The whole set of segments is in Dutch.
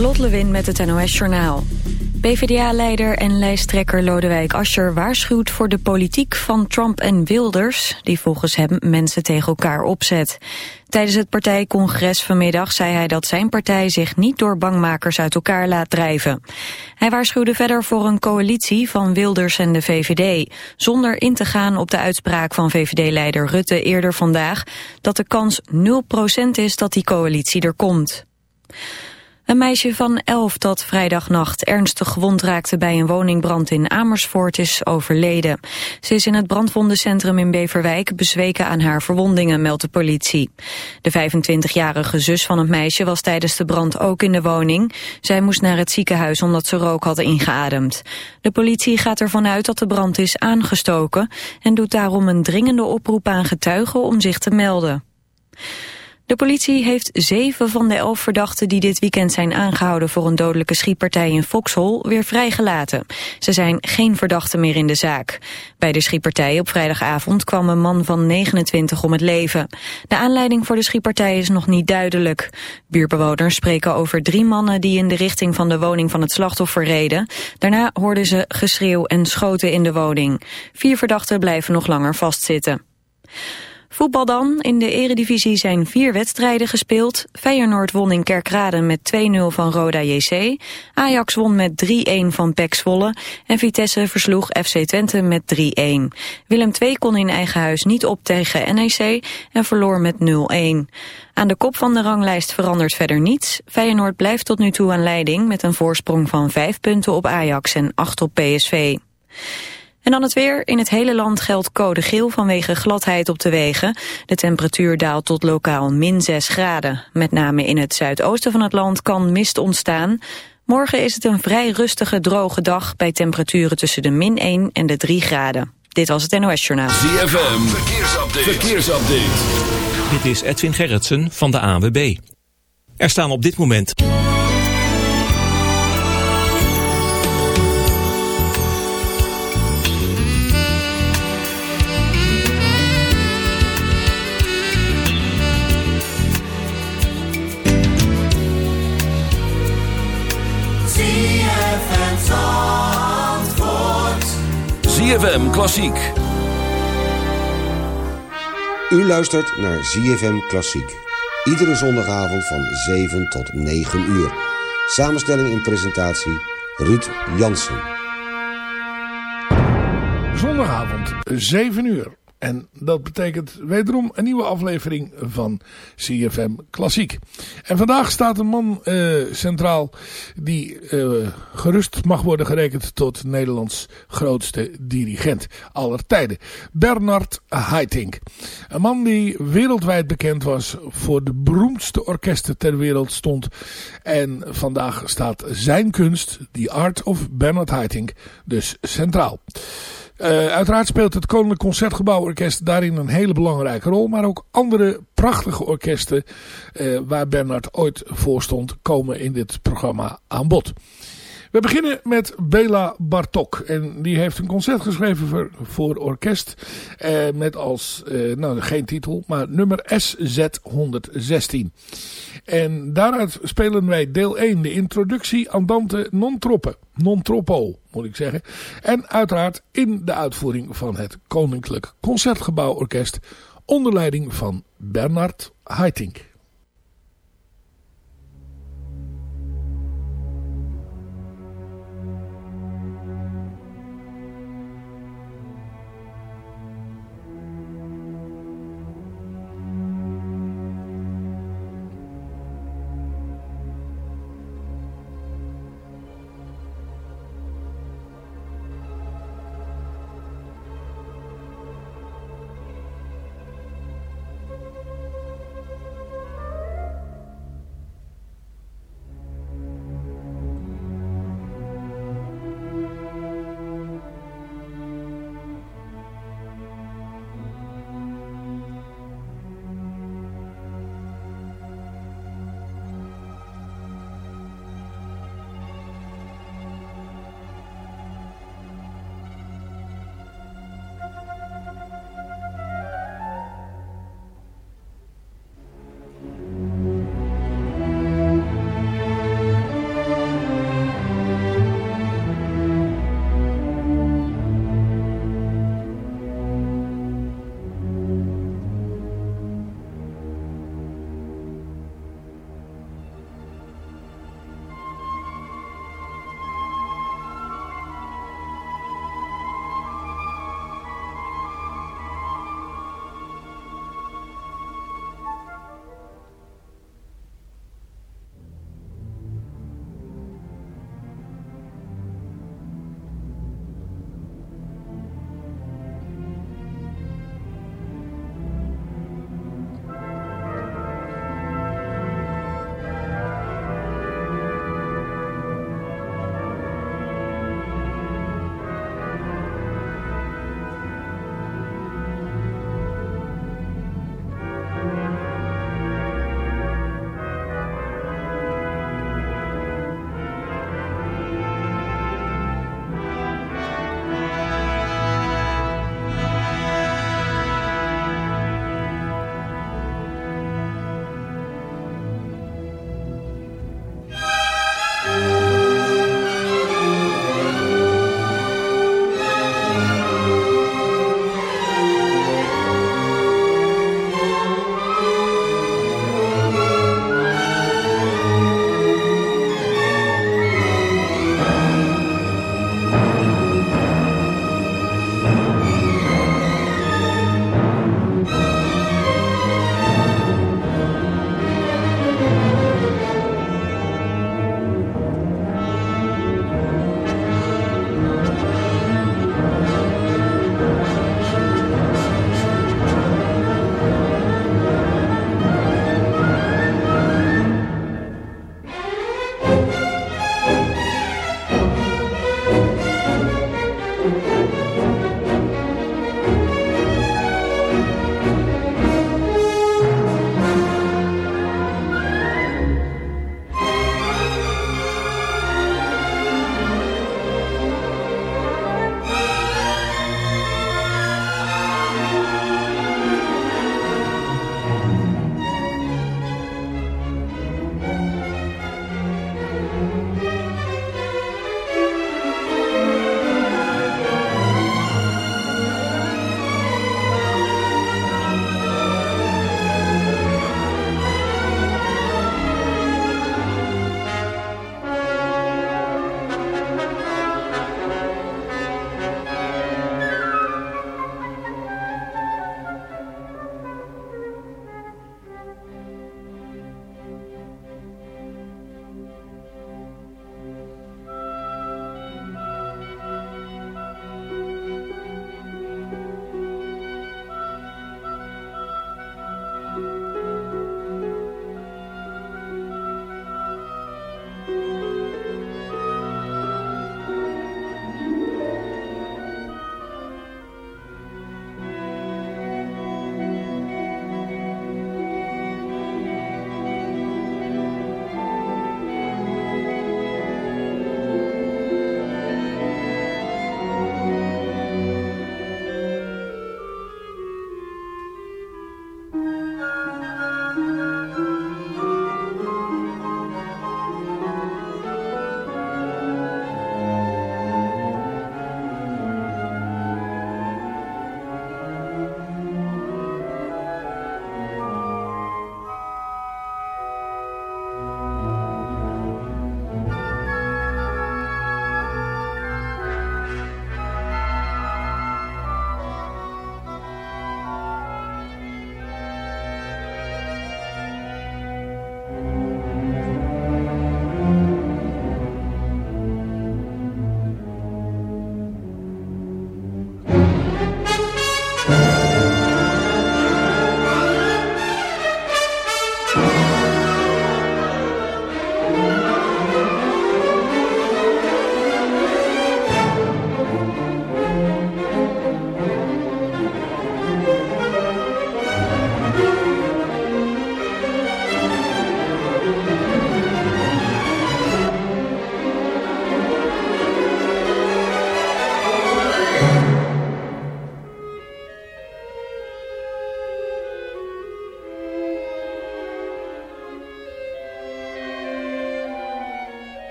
Lot Lewin met het NOS Journaal. PvdA-leider en lijsttrekker Lodewijk Asscher waarschuwt voor de politiek van Trump en Wilders... die volgens hem mensen tegen elkaar opzet. Tijdens het partijcongres vanmiddag zei hij dat zijn partij zich niet door bangmakers uit elkaar laat drijven. Hij waarschuwde verder voor een coalitie van Wilders en de VVD... zonder in te gaan op de uitspraak van VVD-leider Rutte eerder vandaag... dat de kans 0% is dat die coalitie er komt. Een meisje van elf dat vrijdagnacht ernstig gewond raakte bij een woningbrand in Amersfoort is overleden. Ze is in het brandwondencentrum in Beverwijk bezweken aan haar verwondingen, meldt de politie. De 25-jarige zus van het meisje was tijdens de brand ook in de woning. Zij moest naar het ziekenhuis omdat ze rook had ingeademd. De politie gaat ervan uit dat de brand is aangestoken en doet daarom een dringende oproep aan getuigen om zich te melden. De politie heeft zeven van de elf verdachten die dit weekend zijn aangehouden voor een dodelijke schietpartij in Vauxhall weer vrijgelaten. Ze zijn geen verdachten meer in de zaak. Bij de schietpartij op vrijdagavond kwam een man van 29 om het leven. De aanleiding voor de schietpartij is nog niet duidelijk. Buurbewoners spreken over drie mannen die in de richting van de woning van het slachtoffer reden. Daarna hoorden ze geschreeuw en schoten in de woning. Vier verdachten blijven nog langer vastzitten. Voetbal dan. In de eredivisie zijn vier wedstrijden gespeeld. Feyenoord won in Kerkrade met 2-0 van Roda JC. Ajax won met 3-1 van PEC Zwolle. En Vitesse versloeg FC Twente met 3-1. Willem II kon in eigen huis niet op tegen NEC en verloor met 0-1. Aan de kop van de ranglijst verandert verder niets. Feyenoord blijft tot nu toe aan leiding met een voorsprong van 5 punten op Ajax en 8 op PSV. En dan het weer. In het hele land geldt code geel vanwege gladheid op de wegen. De temperatuur daalt tot lokaal min 6 graden. Met name in het zuidoosten van het land kan mist ontstaan. Morgen is het een vrij rustige, droge dag... bij temperaturen tussen de min 1 en de 3 graden. Dit was het NOS Journaal. ZFM, verkeersupdate. verkeersupdate. Dit is Edwin Gerritsen van de AWB. Er staan op dit moment... ZFM Klassiek. U luistert naar ZFM Klassiek. Iedere zondagavond van 7 tot 9 uur. Samenstelling en presentatie Ruud Jansen. Zondagavond, 7 uur. En dat betekent wederom een nieuwe aflevering van CFM Klassiek. En vandaag staat een man uh, centraal die uh, gerust mag worden gerekend tot Nederlands grootste dirigent aller tijden. Bernard Haitink. Een man die wereldwijd bekend was voor de beroemdste orkesten ter wereld stond. En vandaag staat zijn kunst, The Art of Bernard Haitink, dus centraal. Uh, uiteraard speelt het Koninklijk Concertgebouworkest daarin een hele belangrijke rol. Maar ook andere prachtige orkesten uh, waar Bernard ooit voor stond komen in dit programma aan bod. We beginnen met Bela Bartok. En die heeft een concert geschreven voor, orkest. Eh, met als, eh, nou geen titel, maar nummer SZ116. En daaruit spelen wij deel 1, de introductie Andante non troppe. Non troppo, moet ik zeggen. En uiteraard in de uitvoering van het Koninklijk Concertgebouworkest. Onder leiding van Bernard Haitink.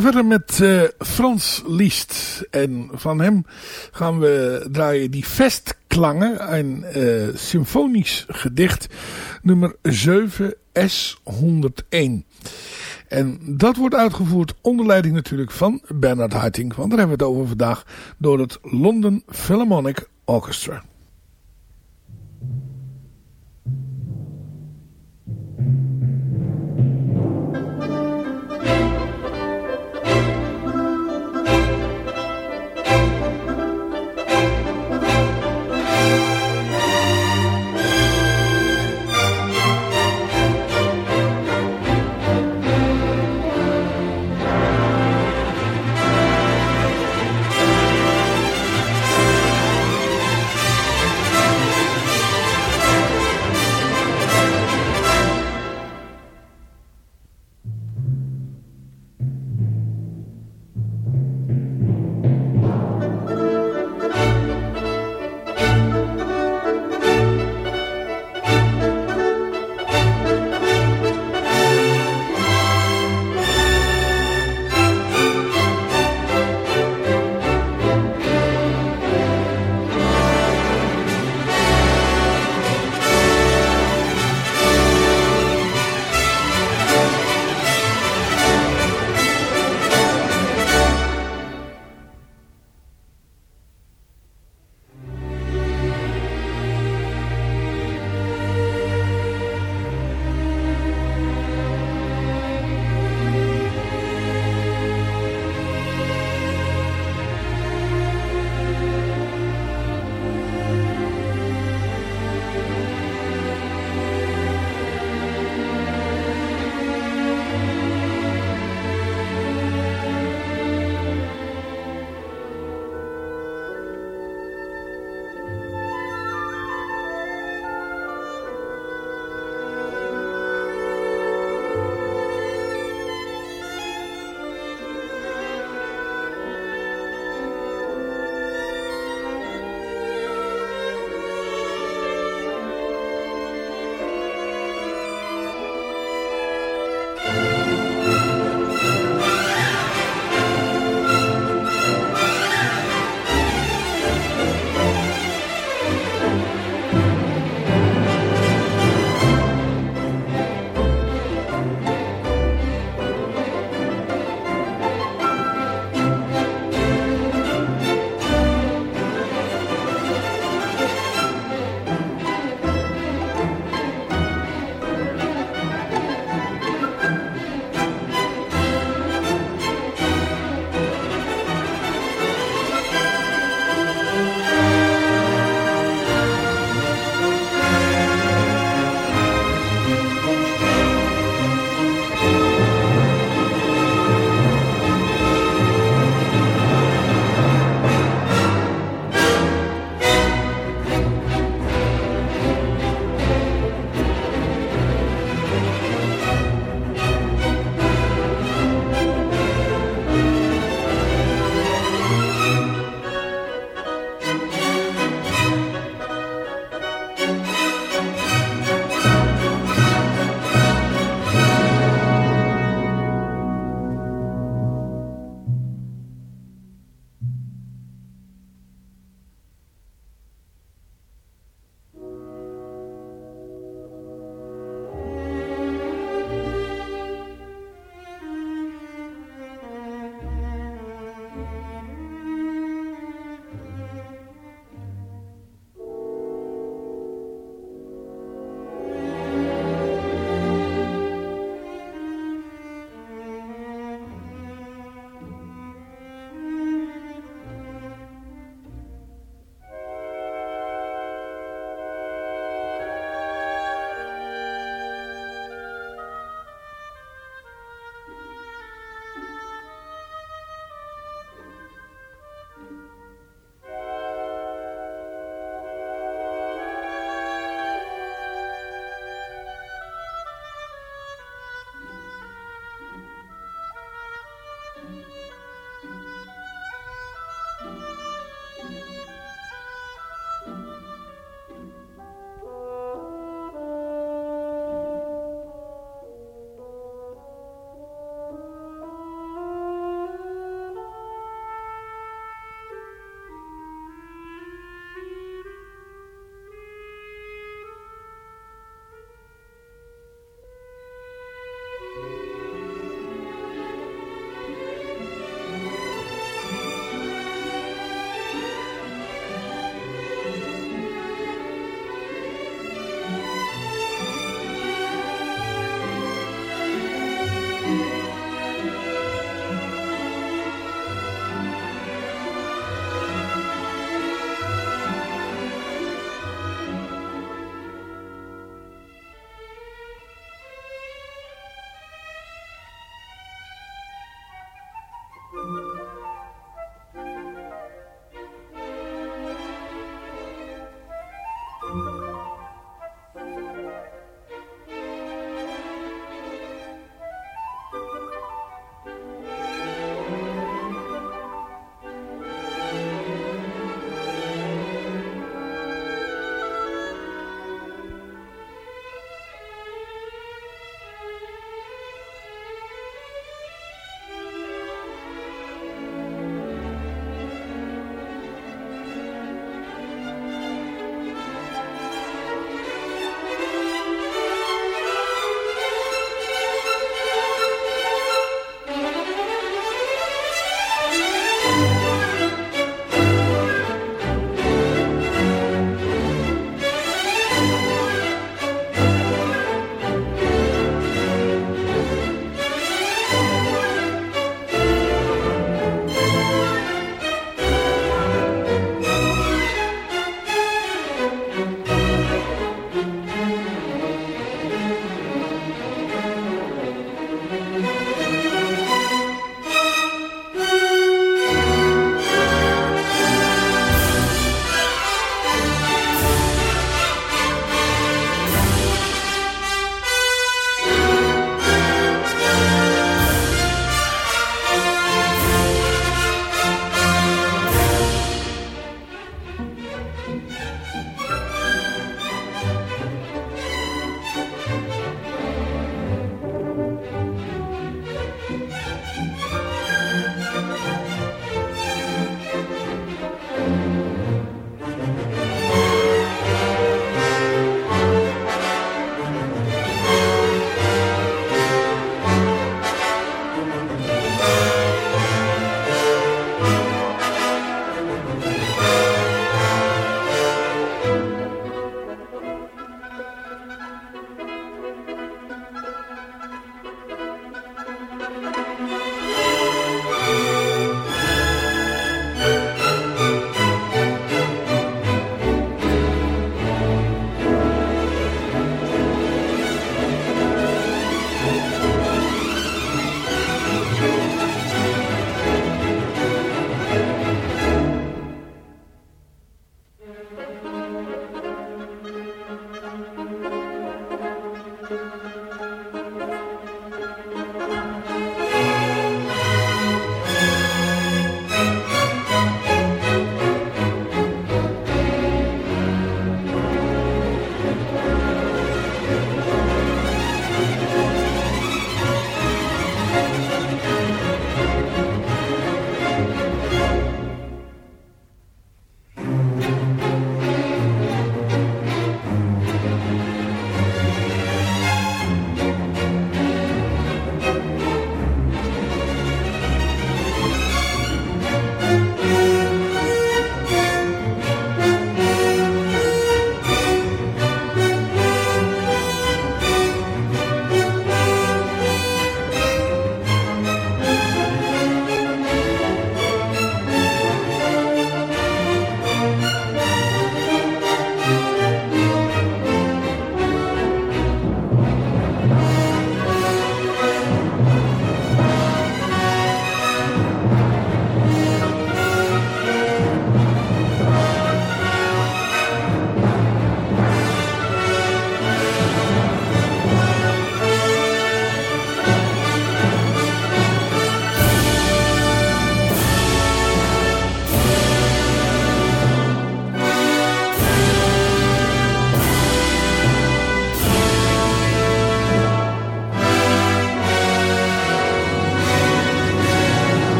Gaan verder met uh, Frans Liszt. En van hem gaan we draaien die Vestklangen. Een uh, symfonisch gedicht. Nummer 7 S101. En dat wordt uitgevoerd onder leiding natuurlijk van Bernard Haitink. Want daar hebben we het over vandaag. Door het London Philharmonic Orchestra.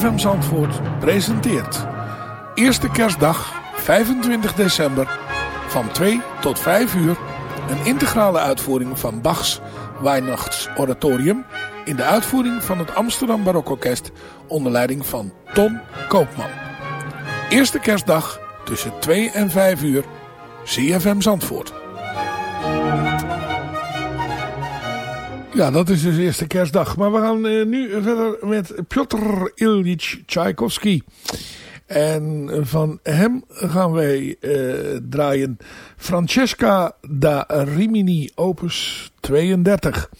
CFM Zandvoort presenteert Eerste kerstdag 25 december van 2 tot 5 uur een integrale uitvoering van Bachs Weihnachtsoratorium in de uitvoering van het Amsterdam Barokorkest onder leiding van Ton Koopman. Eerste kerstdag tussen 2 en 5 uur CFM Zandvoort. Ja, dat is dus eerste kerstdag. Maar we gaan uh, nu verder met Piotr Ilyich Tchaikovsky. En van hem gaan wij uh, draaien Francesca da Rimini, opus 32.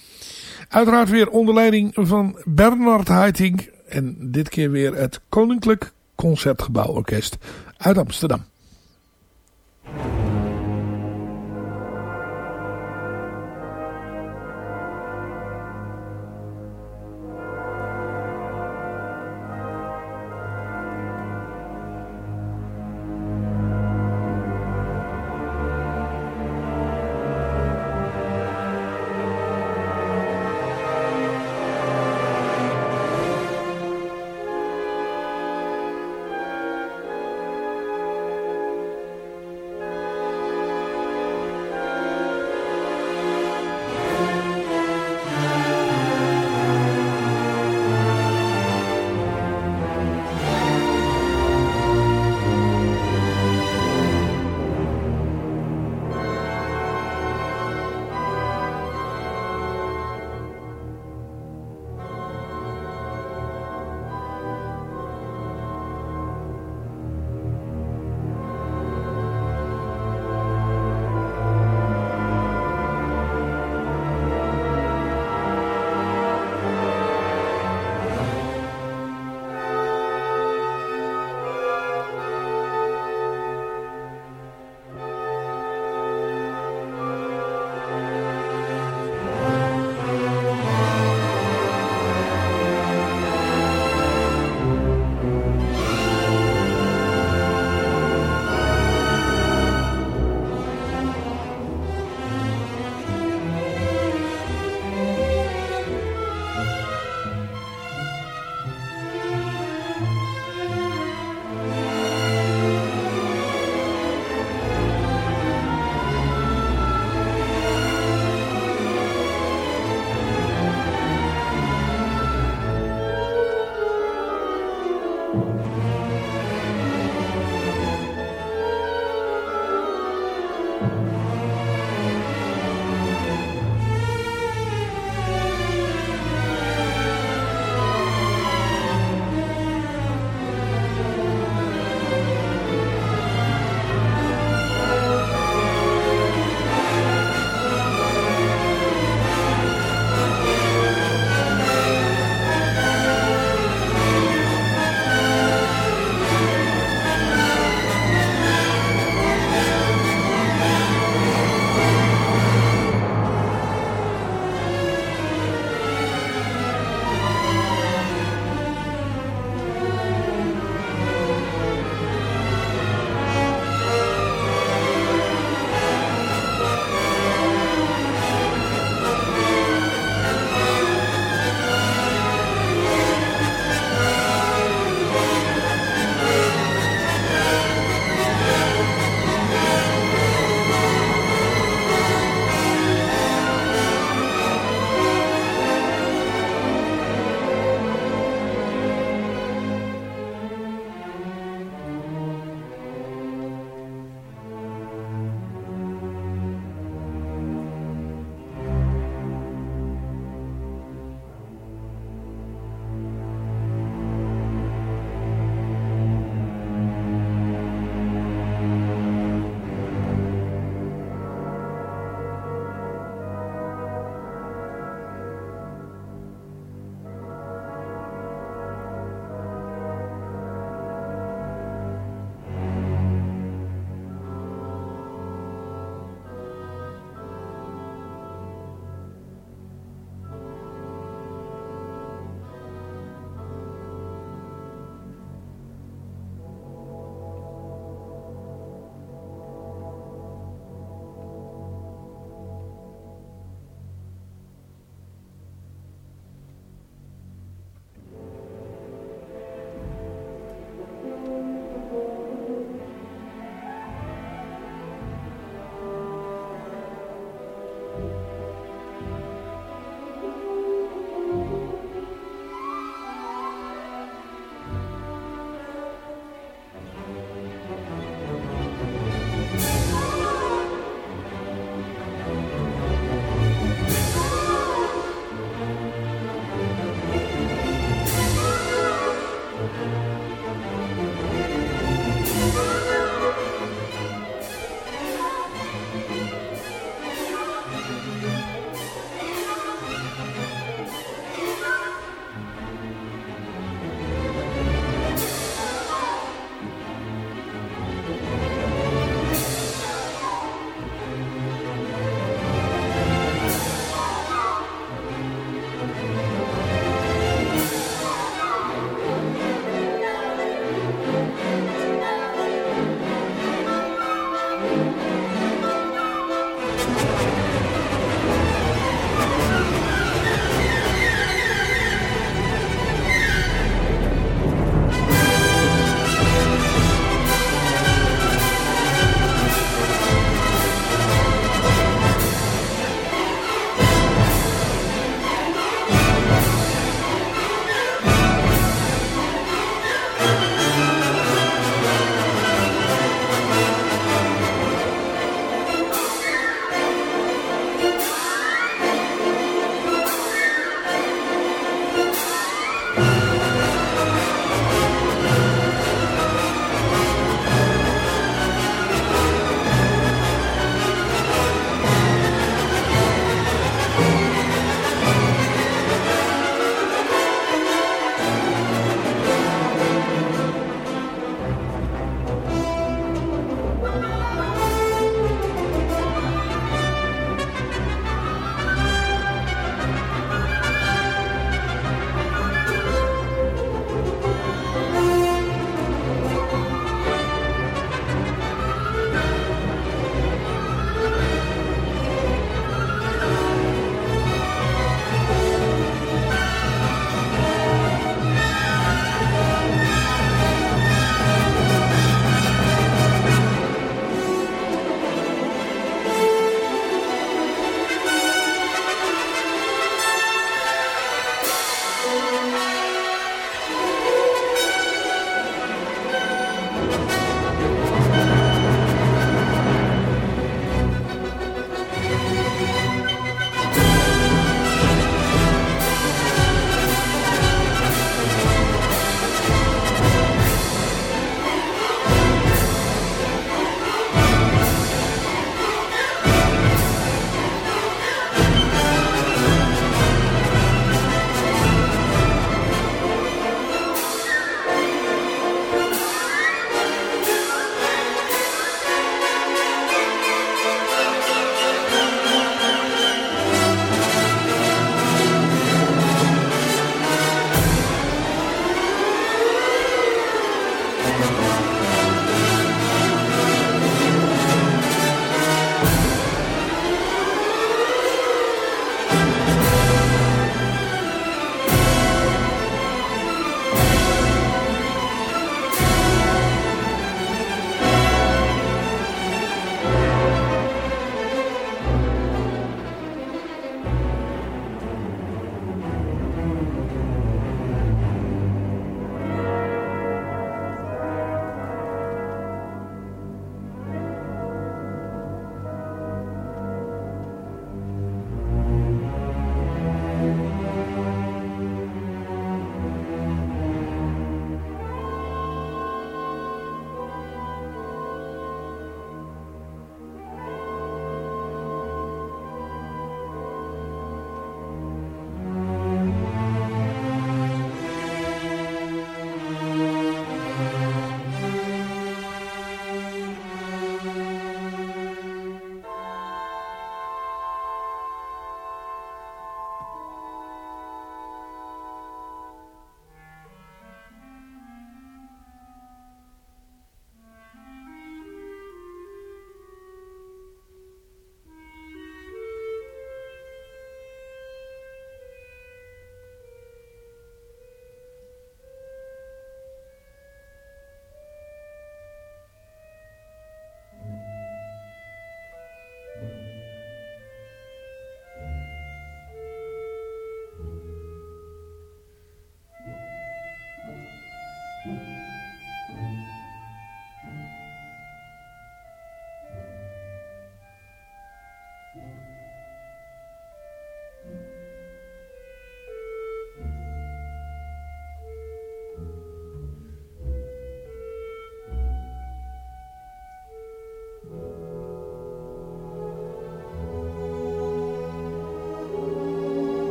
Uiteraard weer onder leiding van Bernard Haitink. En dit keer weer het Koninklijk Concertgebouworkest uit Amsterdam.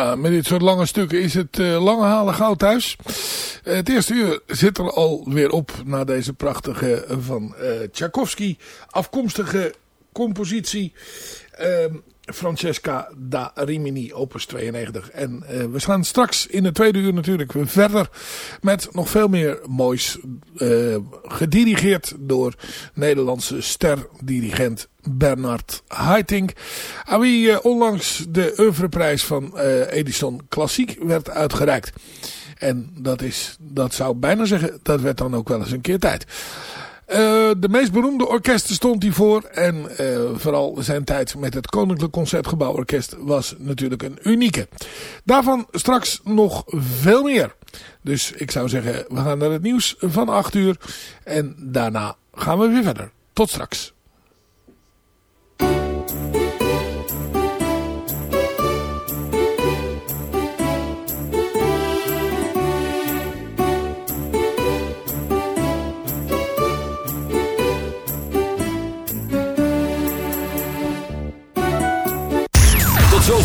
Met dit soort lange stukken is het uh, lange halen gauw thuis. Uh, het eerste uur zit er alweer op na deze prachtige van uh, Tchaikovsky afkomstige compositie. Francesca da Rimini, opus 92. En uh, we gaan straks in de tweede uur natuurlijk verder met nog veel meer moois. Uh, gedirigeerd door Nederlandse sterdirigent Bernard Haitink. Aan wie uh, onlangs de oeuvreprijs van Edison Klassiek werd uitgereikt. En dat is, dat zou bijna zeggen, dat werd dan ook wel eens een keer tijd. Uh, de meest beroemde orkesten stond hij voor. En uh, vooral zijn tijd met het Koninklijk Concertgebouworkest was natuurlijk een unieke. Daarvan straks nog veel meer. Dus ik zou zeggen, we gaan naar het nieuws van 8 uur. En daarna gaan we weer verder. Tot straks.